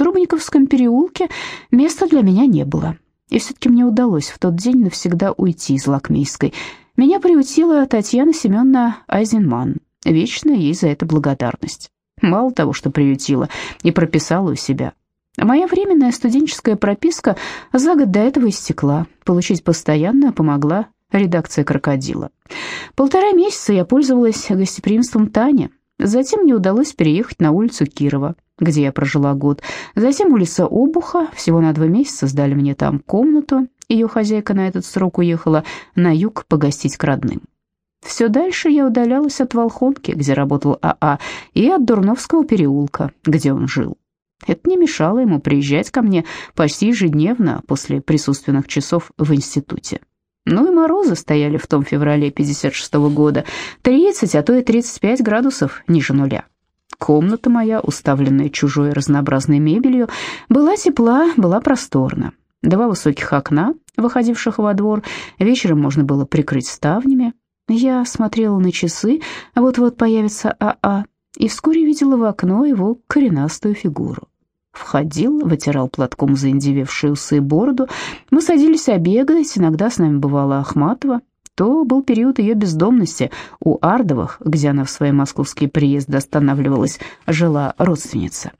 Трубниковском переулке места для меня не было. И все-таки мне удалось в тот день навсегда уйти из Лакмейской. Меня приютила Татьяна Семеновна Айзенман. Вечная ей за это благодарность. Мало того, что приютила, и прописала у себя. Моя временная студенческая прописка за год до этого истекла. Получить постоянно помогла редакция «Крокодила». Полтора месяца я пользовалась гостеприимством Тани. Затем мне удалось переехать на улицу Кирова, где я прожила год. Затем улица Обуха, всего на два месяца сдали мне там комнату. Ее хозяйка на этот срок уехала на юг погостить к родным. Все дальше я удалялась от Волхонки, где работал АА, и от Дурновского переулка, где он жил. Это не мешало ему приезжать ко мне почти ежедневно после присутственных часов в институте. Ну и морозы стояли в том феврале 56 -го года, 30, а то и 35 градусов ниже нуля. Комната моя, уставленная чужой разнообразной мебелью, была тепла, была просторна. Два высоких окна, выходивших во двор, вечером можно было прикрыть ставнями. Я смотрела на часы, вот-вот появится АА, и вскоре видела в окно его коренастую фигуру. Входил, вытирал платком заиндевевшие усы и бороду. Мы садились обедать, иногда с нами бывала Ахматова. То был период ее бездомности. У Ардовых, где она в свои московские приезды останавливалась, жила родственница.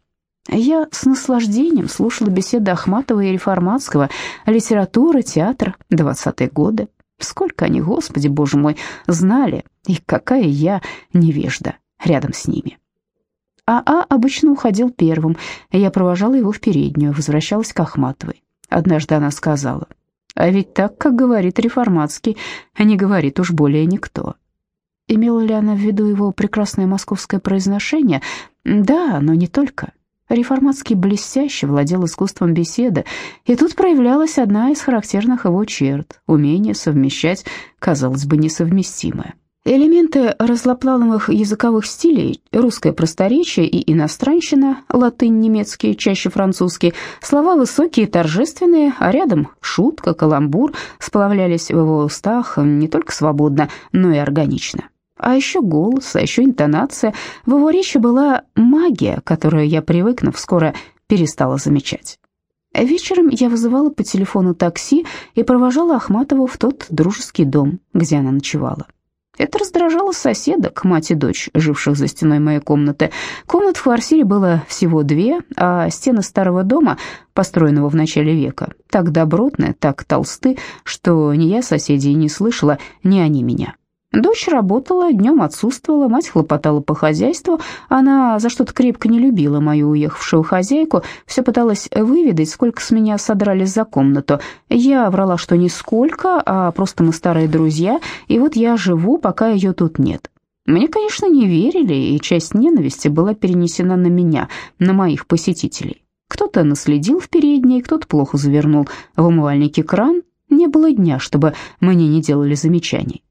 Я с наслаждением слушала беседы Ахматова и Реформатского, литература, театр, двадцатые годы. Сколько они, Господи, Боже мой, знали, и какая я невежда рядом с ними. АА обычно уходил первым, я провожала его в переднюю, возвращалась к Ахматовой. Однажды она сказала, «А ведь так, как говорит Реформатский, а не говорит уж более никто». Имела ли она в виду его прекрасное московское произношение? Да, но не только. Реформатский блестяще владел искусством беседы, и тут проявлялась одна из характерных его черт — умение совмещать, казалось бы, несовместимое. Элементы разлоплановых языковых стилей, русское просторечие и иностранщина, латынь, немецкий, чаще французский, слова высокие, торжественные, а рядом шутка, каламбур сплавлялись в его устах не только свободно, но и органично. А еще голос, а еще интонация. В его речи была магия, которую я, привыкнув, скоро перестала замечать. Вечером я вызывала по телефону такси и провожала Ахматову в тот дружеский дом, где она ночевала. Это раздражало соседок, мать и дочь, живших за стеной моей комнаты. Комнат в квартире было всего две, а стены старого дома, построенного в начале века, так добротны, так толсты, что ни я соседей не слышала, ни они меня. Дочь работала, днем отсутствовала, мать хлопотала по хозяйству. Она за что-то крепко не любила мою уехавшую хозяйку, все пыталась выведать, сколько с меня содрали за комнату. Я врала, что нисколько, а просто мы старые друзья, и вот я живу, пока ее тут нет. Мне, конечно, не верили, и часть ненависти была перенесена на меня, на моих посетителей. Кто-то наследил в передней, кто-то плохо завернул в умывальнике кран. Не было дня, чтобы мне не делали замечаний.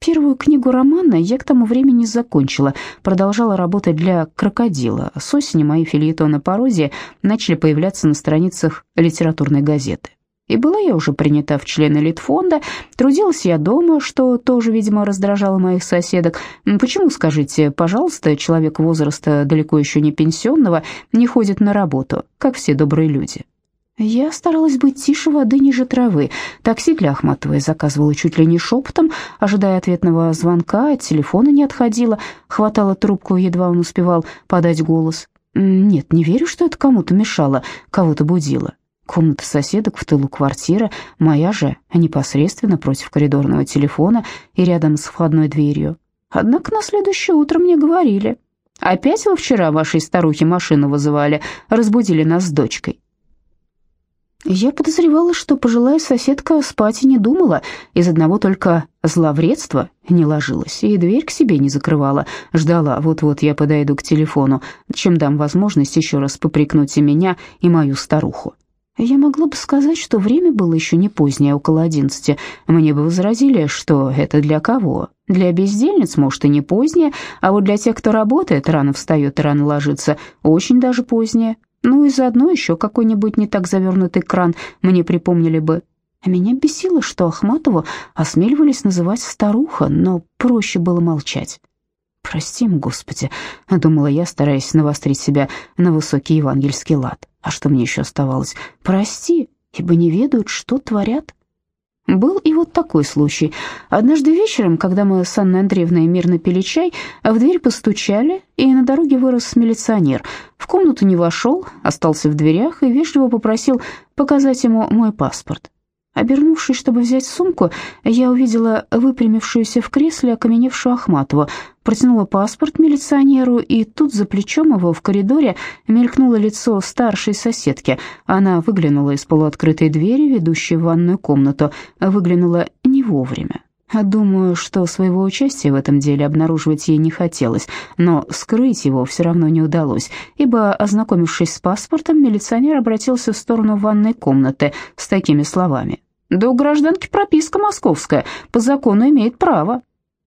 Первую книгу романа я к тому времени закончила, продолжала работать для «Крокодила». С осени мои филиетоны пародии начали появляться на страницах литературной газеты. И была я уже принята в члены Литфонда, трудилась я дома, что тоже, видимо, раздражало моих соседок. Почему, скажите, пожалуйста, человек возраста далеко еще не пенсионного не ходит на работу, как все добрые люди? Я старалась быть тише воды ниже травы. Такси для Ахматовой заказывала чуть ли не шепотом, ожидая ответного звонка, от телефона не отходила, хватала трубку, едва он успевал подать голос. Нет, не верю, что это кому-то мешало, кого-то будило. Комната соседок в тылу квартиры, моя же непосредственно против коридорного телефона и рядом с входной дверью. Однако на следующее утро мне говорили. «Опять вы вчера вашей старухе машину вызывали, разбудили нас с дочкой». Я подозревала, что пожилая соседка спать и не думала, из одного только зловредства не ложилась и дверь к себе не закрывала, ждала, вот-вот я подойду к телефону, чем дам возможность еще раз попрекнуть и меня, и мою старуху. Я могла бы сказать, что время было еще не позднее, около одиннадцати. Мне бы возразили, что это для кого? Для бездельниц, может, и не позднее, а вот для тех, кто работает, рано встает и рано ложится, очень даже позднее. Ну и заодно еще какой-нибудь не так завернутый кран мне припомнили бы. А меня бесило, что Ахматову осмеливались называть старуха, но проще было молчать. «Прости им, Господи», — думала я, стараясь навострить себя на высокий евангельский лад. А что мне еще оставалось? Прости, ибо не ведают, что творят. Был и вот такой случай. Однажды вечером, когда мы с Анной Андреевной мирно пили чай, в дверь постучали, и на дороге вырос милиционер. В комнату не вошел, остался в дверях и вежливо попросил показать ему мой паспорт. Обернувшись, чтобы взять сумку, я увидела выпрямившуюся в кресле окаменевшую Ахматову, протянула паспорт милиционеру, и тут за плечом его в коридоре мелькнуло лицо старшей соседки. Она выглянула из полуоткрытой двери, ведущей в ванную комнату, выглянула не вовремя. Думаю, что своего участия в этом деле обнаруживать ей не хотелось, но скрыть его все равно не удалось, ибо, ознакомившись с паспортом, милиционер обратился в сторону ванной комнаты с такими словами. Да у гражданки прописка московская, по закону имеет право.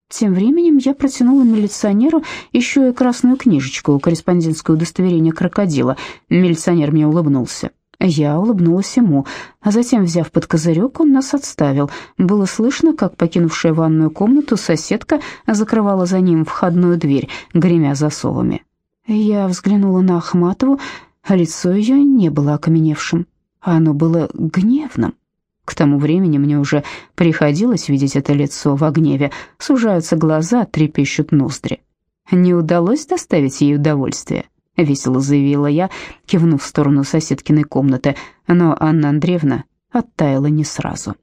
Тем временем я протянула милиционеру еще и красную книжечку, корреспондентское удостоверение крокодила. Милиционер мне улыбнулся. Я улыбнулась ему, а затем, взяв под козырек, он нас отставил. Было слышно, как покинувшая ванную комнату соседка закрывала за ним входную дверь, гремя засовами. Я взглянула на Ахматову, а лицо ее не было окаменевшим, а оно было гневным. К тому времени мне уже приходилось видеть это лицо в гневе, сужаются глаза, трепещут ноздри. Не удалось доставить ей удовольствие, весело заявила я, кивнув в сторону соседкиной комнаты, но Анна Андреевна оттаяла не сразу.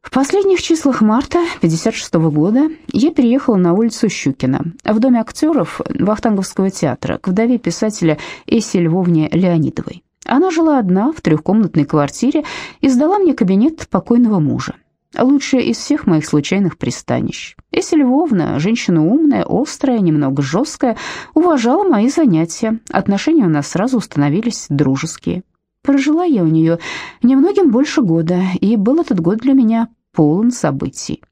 В последних числах марта 56 -го года я переехала на улицу Щукина, в доме актеров Вахтанговского театра, к вдове писателя Эссе Львовне Леонидовой. Она жила одна в трехкомнатной квартире и сдала мне кабинет покойного мужа. Лучшая из всех моих случайных пристанищ. Эся Львовна, женщина умная, острая, немного жесткая, уважала мои занятия. Отношения у нас сразу установились дружеские. Прожила я у нее немногим больше года, и был этот год для меня полон событий.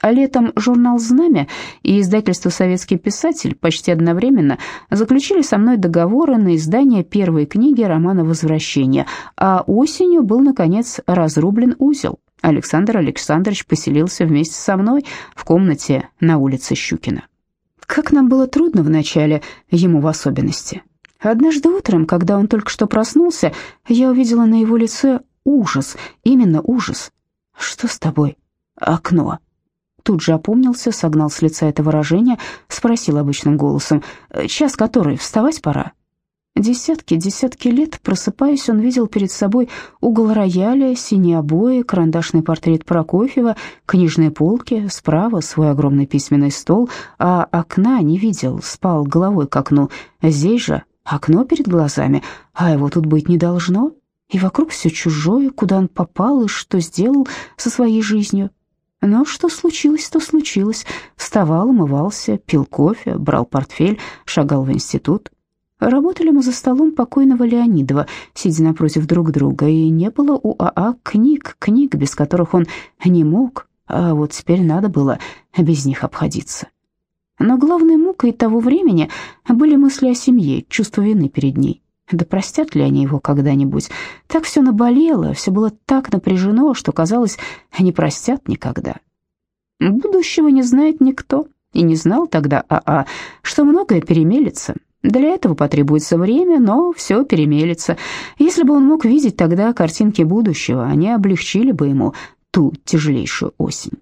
А летом журнал «Знамя» и издательство «Советский писатель» почти одновременно заключили со мной договоры на издание первой книги романа «Возвращение», а осенью был, наконец, разрублен узел. Александр Александрович поселился вместе со мной в комнате на улице Щукина. Как нам было трудно вначале, ему в особенности. Однажды утром, когда он только что проснулся, я увидела на его лице ужас, именно ужас. «Что с тобой?» «Окно», Тут же опомнился, согнал с лица это выражение, спросил обычным голосом, «Час который? Вставать пора?» Десятки, десятки лет, просыпаясь, он видел перед собой угол рояля, синие обои, карандашный портрет Прокофьева, книжные полки, справа свой огромный письменный стол, а окна не видел, спал головой к окну. Здесь же окно перед глазами, а его тут быть не должно. И вокруг все чужое, куда он попал и что сделал со своей жизнью. Но что случилось, то случилось. Вставал, умывался, пил кофе, брал портфель, шагал в институт. Работали мы за столом покойного Леонидова, сидя напротив друг друга, и не было у АА книг, книг, без которых он не мог, а вот теперь надо было без них обходиться. Но главной мукой того времени были мысли о семье, чувство вины перед ней. Да простят ли они его когда-нибудь? Так все наболело, все было так напряжено, что казалось, не простят никогда. Будущего не знает никто, и не знал тогда АА, что многое перемелется. Для этого потребуется время, но все перемелется. Если бы он мог видеть тогда картинки будущего, они облегчили бы ему ту тяжелейшую осень.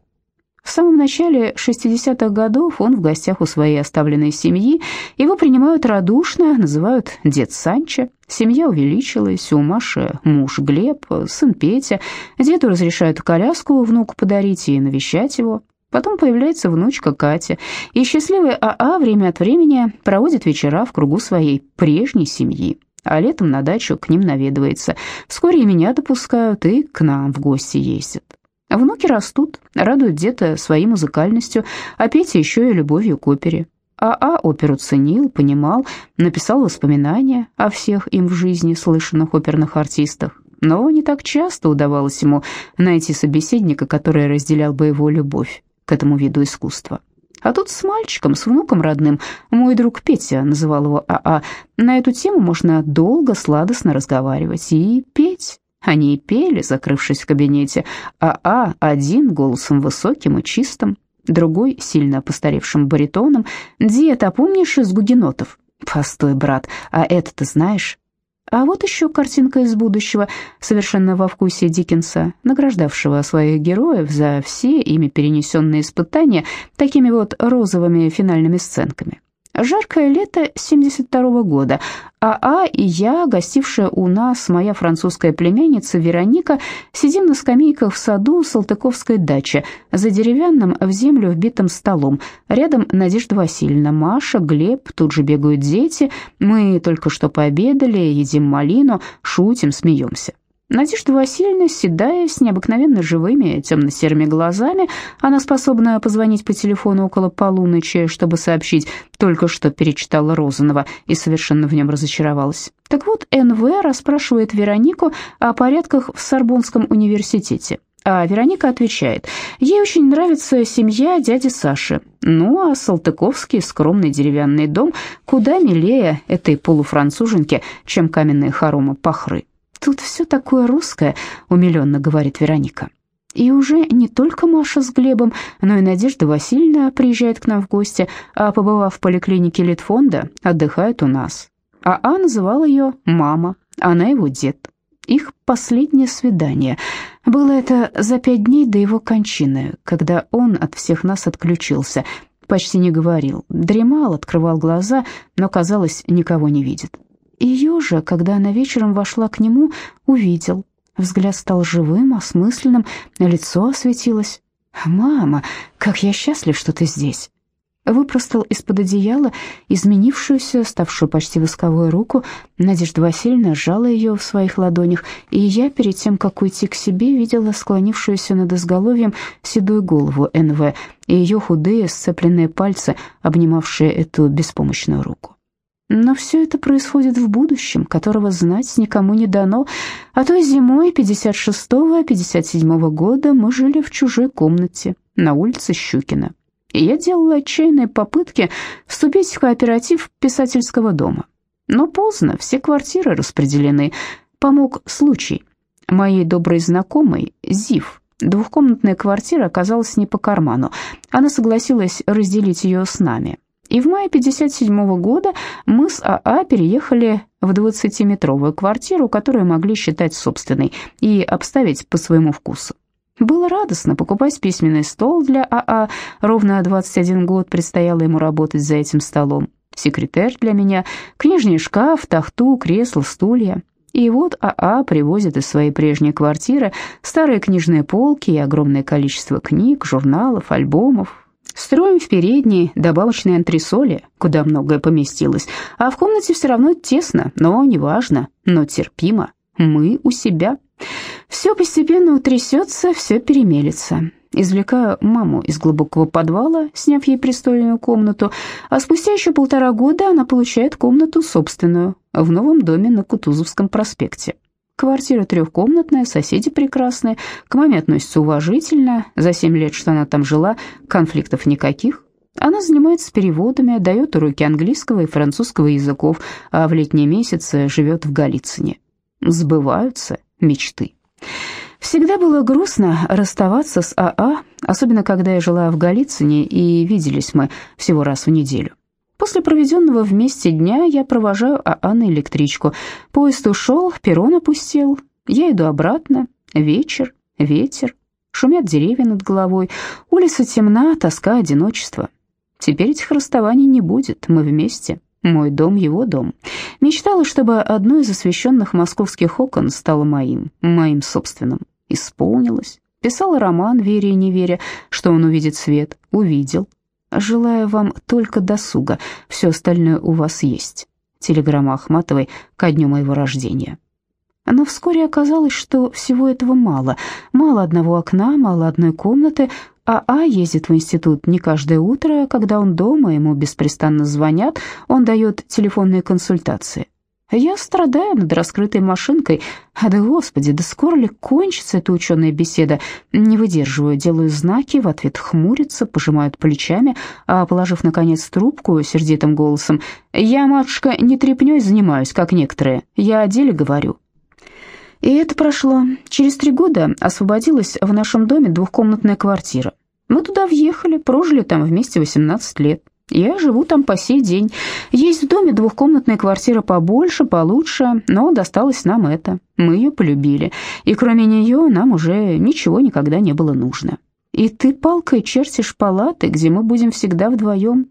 В самом начале 60-х годов он в гостях у своей оставленной семьи. Его принимают радушно, называют дед Санчо. Семья увеличилась, у Маши муж Глеб, сын Петя. Деду разрешают коляску внуку подарить и навещать его. Потом появляется внучка Катя, и счастливый АА время от времени проводит вечера в кругу своей прежней семьи, а летом на дачу к ним наведывается. Вскоре и меня допускают, и к нам в гости ездят. Внуки растут, радуют деда своей музыкальностью, а Петя еще и любовью к опере. АА оперу ценил, понимал, написал воспоминания о всех им в жизни слышанных оперных артистах. Но не так часто удавалось ему найти собеседника, который разделял бы его любовь к этому виду искусства. А тут с мальчиком, с внуком родным, мой друг Петя называл его АА, на эту тему можно долго, сладостно разговаривать и петь. Они и пели, закрывшись в кабинете, а А один голосом высоким и чистым, другой сильно постаревшим баритоном. «Дед, а помнишь из гугенотов?» «Постой, брат, а это ты знаешь?» А вот еще картинка из будущего, совершенно во вкусе Диккенса, награждавшего своих героев за все ими перенесенные испытания такими вот розовыми финальными сценками. Жаркое лето 72 -го года. АА и я, гостившая у нас моя французская племянница Вероника, сидим на скамейках в саду Салтыковской дачи, за деревянным в землю вбитым столом. Рядом Надежда Васильевна, Маша, Глеб, тут же бегают дети. Мы только что пообедали, едим малину, шутим, смеемся. Надежда Васильевна, седая, с необыкновенно живыми темно-серыми глазами, она способна позвонить по телефону около полуночи, чтобы сообщить, только что перечитала Розанова и совершенно в нем разочаровалась. Так вот, НВ расспрашивает Веронику о порядках в Сорбонском университете. А Вероника отвечает, ей очень нравится семья дяди Саши. Ну, а Салтыковский скромный деревянный дом куда милее этой полуфранцуженки, чем каменные хоромы Пахры. «Тут все такое русское», — умиленно говорит Вероника. И уже не только Маша с Глебом, но и Надежда Васильевна приезжает к нам в гости, а побывав в поликлинике Литфонда, отдыхает у нас. А А называл ее «мама», она его дед. Их последнее свидание. Было это за пять дней до его кончины, когда он от всех нас отключился, почти не говорил, дремал, открывал глаза, но, казалось, никого не видит. Ее же, когда она вечером вошла к нему, увидел. Взгляд стал живым, осмысленным, лицо осветилось. «Мама, как я счастлив, что ты здесь!» Выпростал из-под одеяла изменившуюся, ставшую почти восковую руку. Надежда Васильевна сжала ее в своих ладонях, и я, перед тем, как уйти к себе, видела склонившуюся над изголовьем седую голову НВ и ее худые сцепленные пальцы, обнимавшие эту беспомощную руку. Но все это происходит в будущем, которого знать никому не дано. А той зимой 56-57 года мы жили в чужой комнате на улице Щукина. И я делала отчаянные попытки вступить в кооператив писательского дома. Но поздно, все квартиры распределены. Помог случай. Моей доброй знакомой, Зив, двухкомнатная квартира оказалась не по карману. Она согласилась разделить ее с нами. И в мае 57 года мы с АА переехали в 20-метровую квартиру, которую могли считать собственной, и обставить по своему вкусу. Было радостно покупать письменный стол для АА, ровно 21 год предстояло ему работать за этим столом. Секретарь для меня, книжный шкаф, тахту, кресло, стулья. И вот АА привозит из своей прежней квартиры старые книжные полки и огромное количество книг, журналов, альбомов, Строим в передней добавочные антресоли, куда многое поместилось, а в комнате все равно тесно, но неважно, но терпимо. Мы у себя. Все постепенно утрясется, все перемелется. Извлекаю маму из глубокого подвала, сняв ей престольную комнату, а спустя еще полтора года она получает комнату собственную в новом доме на Кутузовском проспекте. Квартира трехкомнатная, соседи прекрасные, к маме относятся уважительно, за семь лет, что она там жила, конфликтов никаких. Она занимается переводами, дает уроки английского и французского языков, а в летние месяцы живет в Голицыне. Сбываются мечты. Всегда было грустно расставаться с АА, особенно когда я жила в Голицыне и виделись мы всего раз в неделю. После проведенного вместе дня я провожаю АА на электричку. Поезд ушел, перрон опустел. Я иду обратно. Вечер, ветер, шумят деревья над головой. Улица темна, тоска, одиночество. Теперь этих расставаний не будет, мы вместе. Мой дом, его дом. Мечтала, чтобы одно из освещенных московских окон стало моим, моим собственным. Исполнилось. Писала роман, веря и не веря, что он увидит свет. Увидел. Желаю вам только досуга, все остальное у вас есть. Телеграмма Ахматовой ко дню моего рождения. Но вскоре оказалось, что всего этого мало. Мало одного окна, мало одной комнаты, а А ездит в институт не каждое утро, когда он дома, ему беспрестанно звонят, он дает телефонные консультации. Я страдаю над раскрытой машинкой. А да господи, да скоро ли кончится эта ученая беседа? Не выдерживаю, делаю знаки, в ответ хмурится, пожимают плечами, а, положив, наконец, трубку сердитым голосом, «Я, матушка, не трепнёй занимаюсь, как некоторые, я о деле говорю». И это прошло. Через три года освободилась в нашем доме двухкомнатная квартира. Мы туда въехали, прожили там вместе 18 лет. Я живу там по сей день. Есть в доме двухкомнатная квартира побольше, получше, но досталось нам это. Мы ее полюбили, и кроме нее нам уже ничего никогда не было нужно. И ты палкой чертишь палаты, где мы будем всегда вдвоем.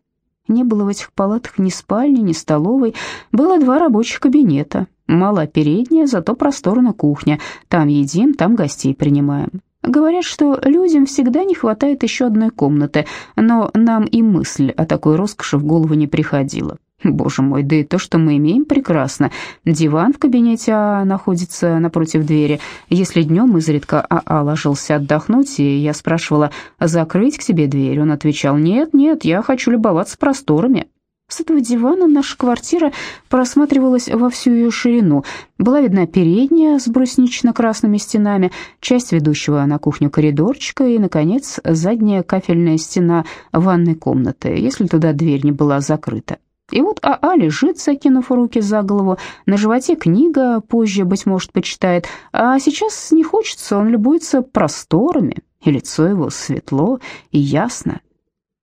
Не было в этих палатах ни спальни, ни столовой. Было два рабочих кабинета. Мала передняя, зато просторная кухня. Там едим, там гостей принимаем. Говорят, что людям всегда не хватает еще одной комнаты, но нам и мысль о такой роскоши в голову не приходила. Боже мой, да и то, что мы имеем, прекрасно. Диван в кабинете АА находится напротив двери. Если днем изредка АА ложился отдохнуть, и я спрашивала, закрыть к себе дверь, он отвечал, нет, нет, я хочу любоваться просторами. С этого дивана наша квартира просматривалась во всю ее ширину. Была видна передняя с бруснично-красными стенами, часть ведущего на кухню коридорчика и, наконец, задняя кафельная стена ванной комнаты, если туда дверь не была закрыта. И вот АА лежит, закинув руки за голову, на животе книга, позже, быть может, почитает, а сейчас не хочется, он любуется просторами, и лицо его светло и ясно.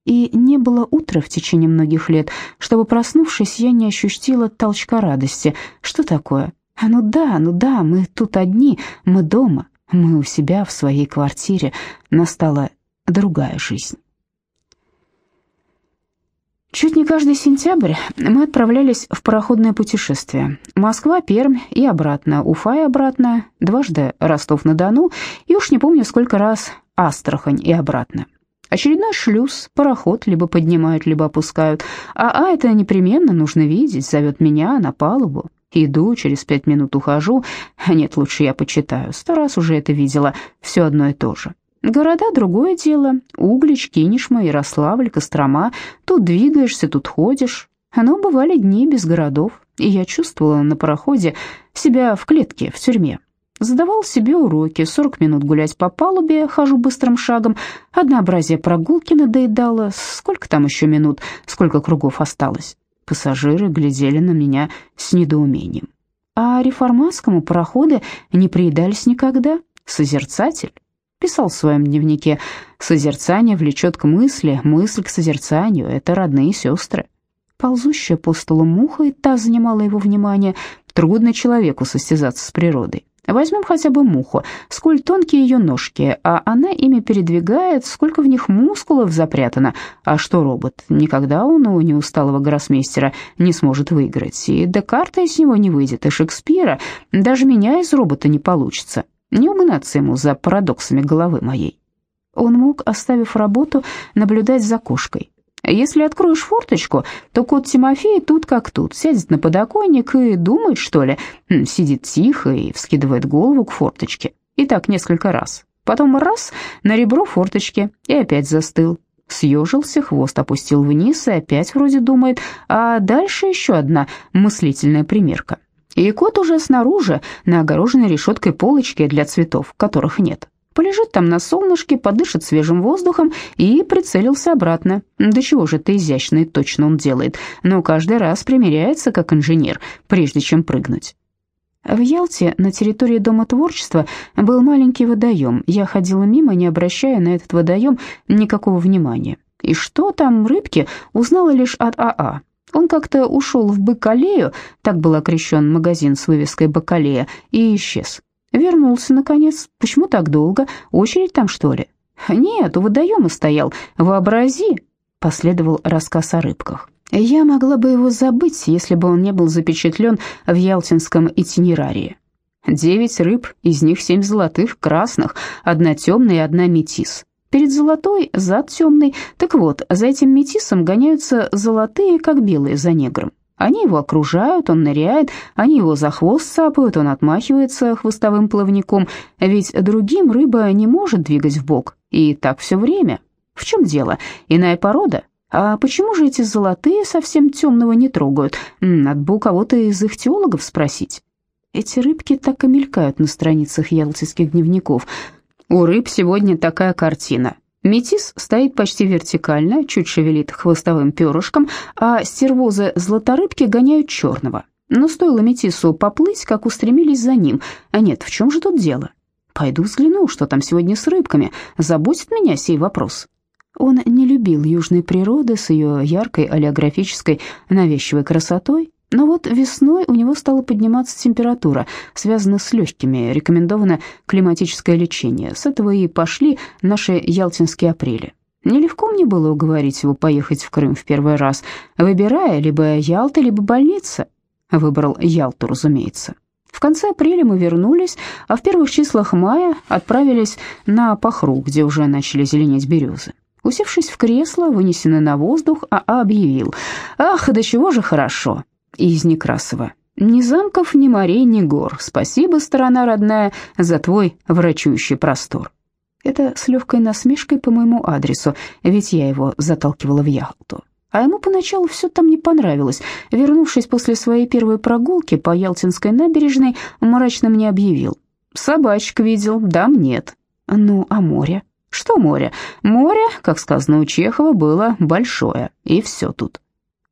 И не было утра в течение многих лет, чтобы, проснувшись, я не ощутила толчка радости. Что такое? А ну да, ну да, мы тут одни, мы дома, мы у себя в своей квартире. Настала другая жизнь. Чуть не каждый сентябрь мы отправлялись в пароходное путешествие. Москва, Пермь и обратно, Уфа и обратно, дважды Ростов-на-Дону и уж не помню сколько раз Астрахань и обратно. Очередной шлюз, пароход либо поднимают, либо опускают. А, а это непременно нужно видеть, зовет меня на палубу. Иду, через пять минут ухожу. Нет, лучше я почитаю. Сто раз уже это видела, все одно и то же. Города — другое дело. Углич, Кинешма, Ярославль, Кострома. Тут двигаешься, тут ходишь. Но бывали дни без городов, и я чувствовала на пароходе себя в клетке, в тюрьме. Задавал себе уроки, 40 минут гулять по палубе, хожу быстрым шагом. Однообразие прогулки надоедало. Сколько там еще минут, сколько кругов осталось? Пассажиры глядели на меня с недоумением. А реформатскому пароходы не приедались никогда. Созерцатель писал в своем дневнике, «Созерцание влечет к мысли, мысль к созерцанию — это родные сестры». Ползущая по столу муха и та занимала его внимание. Трудно человеку состязаться с природой. Возьмем хотя бы муху, сколь тонкие ее ножки, а она ими передвигает, сколько в них мускулов запрятано. А что робот? Никогда он у неусталого гроссмейстера не сможет выиграть. И Декарта из него не выйдет, и Шекспира. Даже меня из робота не получится. Не угнаться ему за парадоксами головы моей. Он мог, оставив работу, наблюдать за кошкой. Если откроешь форточку, то кот Тимофей тут как тут, сядет на подоконник и думает, что ли, сидит тихо и вскидывает голову к форточке. И так несколько раз. Потом раз на ребро форточки и опять застыл. Съежился, хвост опустил вниз и опять вроде думает, а дальше еще одна мыслительная примерка. И кот уже снаружи, на огороженной решеткой полочке для цветов, которых нет. Полежит там на солнышке, подышит свежим воздухом и прицелился обратно. Да чего же это изящно и точно он делает, но каждый раз примеряется как инженер, прежде чем прыгнуть. В Ялте на территории Дома творчества был маленький водоем. Я ходила мимо, не обращая на этот водоем никакого внимания. И что там рыбки, узнала лишь от АА. Он как-то ушел в Бакалею, так был окрещен магазин с вывеской «Бакалея», и исчез. Вернулся, наконец. Почему так долго? Очередь там, что ли? Нет, у водоема стоял. Вообрази, последовал рассказ о рыбках. Я могла бы его забыть, если бы он не был запечатлен в ялтинском итинерарии. Девять рыб, из них семь золотых, красных, одна темная и одна метис. Перед золотой зад темный. Так вот, за этим метисом гоняются золотые, как белые, за негром. Они его окружают, он ныряет, они его за хвост цапают, он отмахивается хвостовым плавником, ведь другим рыба не может двигать в бок. И так все время. В чем дело? Иная порода? А почему же эти золотые совсем темного не трогают? Надо бы у кого-то из их теологов спросить. Эти рыбки так и мелькают на страницах ялтинских дневников. У рыб сегодня такая картина. Метис стоит почти вертикально, чуть шевелит хвостовым перышком, а стервозы златорыбки гоняют черного. Но стоило Метису поплыть, как устремились за ним. А нет, в чем же тут дело? Пойду взгляну, что там сегодня с рыбками. Заботит меня сей вопрос. Он не любил южной природы с ее яркой олеографической навязчивой красотой, но вот весной у него стала подниматься температура, связанная с легкими, рекомендовано климатическое лечение. С этого и пошли наши ялтинские апрели. Нелегко мне было уговорить его поехать в Крым в первый раз, выбирая либо Ялта, либо больница. Выбрал Ялту, разумеется. В конце апреля мы вернулись, а в первых числах мая отправились на Пахру, где уже начали зеленеть березы. Усевшись в кресло, вынесенное на воздух, АА объявил «Ах, да чего же хорошо!» Из Некрасова. «Ни замков, ни морей, ни гор. Спасибо, сторона родная, за твой врачующий простор». Это с легкой насмешкой по моему адресу, ведь я его заталкивала в Ялту. А ему поначалу все там не понравилось. Вернувшись после своей первой прогулки по Ялтинской набережной, мрачно мне объявил. «Собачек видел, дам нет». «Ну, а море?» «Что море?» «Море, как сказано у Чехова, было большое, и все тут».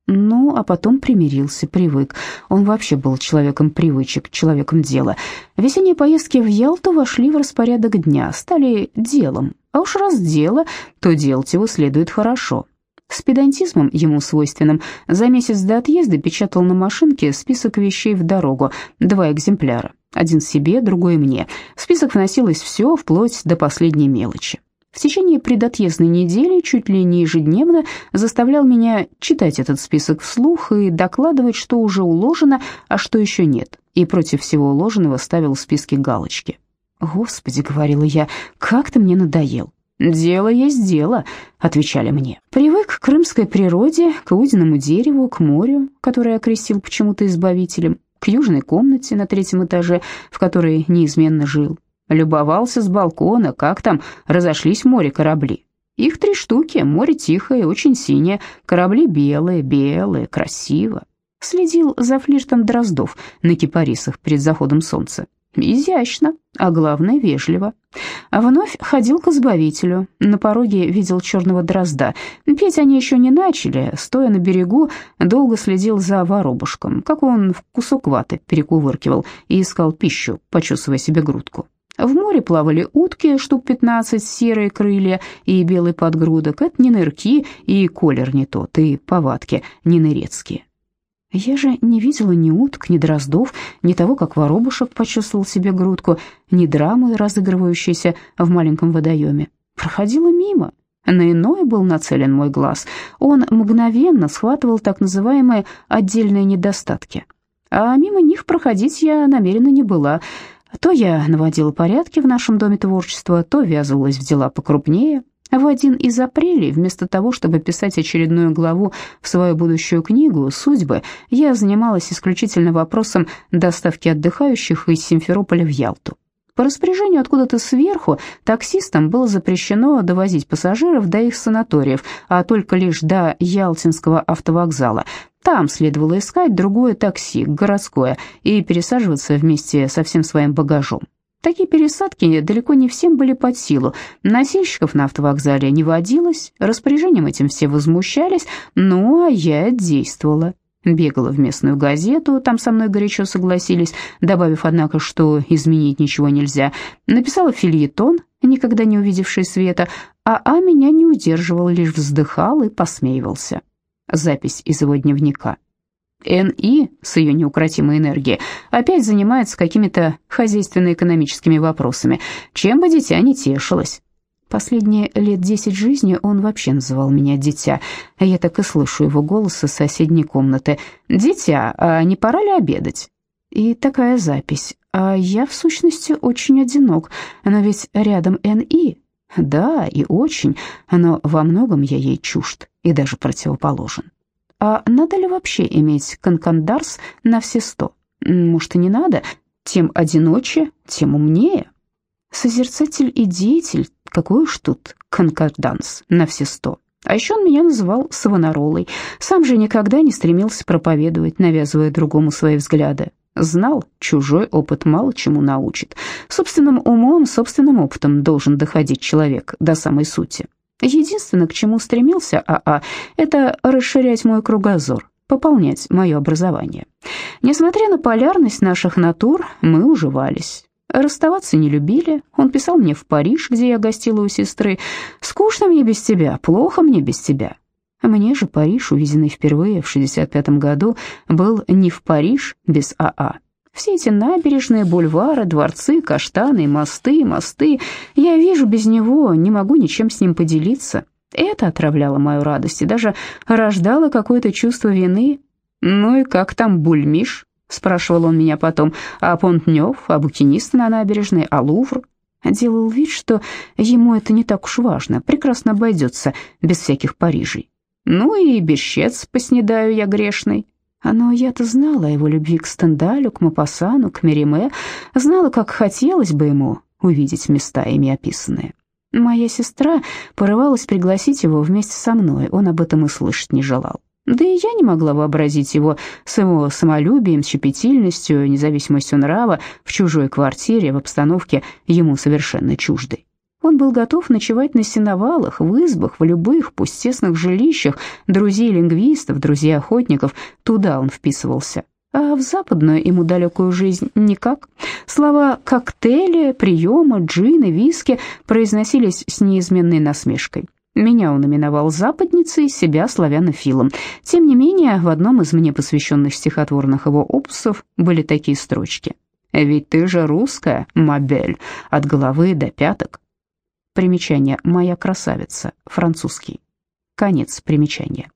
Ну, а потом примирился, привык. Он вообще был человеком привычек, человеком дела. Весенние поездки в Ялту вошли в распорядок дня, стали делом. А уж раз дело, то делать его следует хорошо. С педантизмом ему свойственным за месяц до отъезда печатал на машинке список вещей в дорогу, два экземпляра, один себе, другой мне. В список вносилось все, вплоть до последней мелочи. В течение предотъездной недели чуть ли не ежедневно заставлял меня читать этот список вслух и докладывать, что уже уложено, а что еще нет, и против всего уложенного ставил в списке галочки. «Господи», — говорила я, — «как ты мне надоел». «Дело есть дело», — отвечали мне. Привык к крымской природе, к удиному дереву, к морю, которое окрестил почему-то избавителем, к южной комнате на третьем этаже, в которой неизменно жил, Любовался с балкона, как там разошлись в море корабли. Их три штуки, море тихое, очень синее, корабли белые, белые, красиво. Следил за флиртом дроздов на кипарисах перед заходом солнца. Изящно, а главное, вежливо. А вновь ходил к избавителю. На пороге видел черного дрозда. Петь они еще не начали. Стоя на берегу, долго следил за воробушком, как он в кусок ваты перекувыркивал и искал пищу, почесывая себе грудку. В море плавали утки, штук пятнадцать, серые крылья и белый подгрудок. Это не нырки, и колер не тот, и повадки не нырецкие. Я же не видела ни уток, ни дроздов, ни того, как воробушек почувствовал себе грудку, ни драмы, разыгрывающейся в маленьком водоеме. Проходила мимо. На иное был нацелен мой глаз. Он мгновенно схватывал так называемые отдельные недостатки. А мимо них проходить я намерена не была — то я наводила порядки в нашем доме творчества, то ввязывалась в дела покрупнее. В один из апрелей, вместо того, чтобы писать очередную главу в свою будущую книгу «Судьбы», я занималась исключительно вопросом доставки отдыхающих из Симферополя в Ялту. По распоряжению откуда-то сверху таксистам было запрещено довозить пассажиров до их санаториев, а только лишь до Ялтинского автовокзала, там следовало искать другое такси, городское, и пересаживаться вместе со всем своим багажом. Такие пересадки далеко не всем были под силу. Носильщиков на автовокзале не водилось, распоряжением этим все возмущались, ну а я действовала. Бегала в местную газету, там со мной горячо согласились, добавив, однако, что изменить ничего нельзя. Написала фильетон, никогда не увидевший света, а А меня не удерживал, лишь вздыхал и посмеивался запись из его дневника. Н.И. с ее неукротимой энергией опять занимается какими-то хозяйственно-экономическими вопросами, чем бы дитя не тешилось. Последние лет десять жизни он вообще называл меня «дитя», а я так и слышу его голос из соседней комнаты. «Дитя, а не пора ли обедать?» И такая запись. А я, в сущности, очень одинок, но ведь рядом Н.И. Да, и очень, но во многом я ей чужд и даже противоположен. А надо ли вообще иметь конкандарс на все сто? Может, и не надо? Тем одиноче, тем умнее. Созерцатель и деятель, какой уж тут конкорданс на все сто. А еще он меня называл Савонаролой. Сам же никогда не стремился проповедовать, навязывая другому свои взгляды. Знал, чужой опыт мало чему научит. Собственным умом, собственным опытом должен доходить человек до самой сути. Единственное, к чему стремился АА, это расширять мой кругозор, пополнять мое образование. Несмотря на полярность наших натур, мы уживались. Расставаться не любили. Он писал мне в Париж, где я гостила у сестры. «Скучно мне без тебя, плохо мне без тебя». Мне же Париж, увиденный впервые в 65 году, был не в Париж без АА. Все эти набережные, бульвары, дворцы, каштаны, мосты, мосты. Я вижу без него, не могу ничем с ним поделиться. Это отравляло мою радость и даже рождало какое-то чувство вины. «Ну и как там Бульмиш?» — спрашивал он меня потом. «А Понтнёв, а букинист на набережной, а Лувр?» Делал вид, что ему это не так уж важно, прекрасно обойдется без всяких Парижей. «Ну и бещец поснедаю я грешный». Но я-то знала его любви к Стендалю, к Мапассану, к Мериме, знала, как хотелось бы ему увидеть места, ими описанные. Моя сестра порывалась пригласить его вместе со мной, он об этом и слышать не желал. Да и я не могла вообразить его с его самолюбием, щепетильностью, независимостью нрава в чужой квартире, в обстановке ему совершенно чуждой. Он был готов ночевать на сеновалах, в избах, в любых, пусть тесных жилищах, друзей лингвистов, друзей охотников, туда он вписывался. А в западную ему далекую жизнь никак. Слова «коктейли», «приемы», «джины», «виски» произносились с неизменной насмешкой. Меня он именовал западницей, себя славянофилом. Тем не менее, в одном из мне посвященных стихотворных его опусов были такие строчки. «Ведь ты же русская, мобель, от головы до пяток». Примечание «Моя красавица», французский. Конец примечания.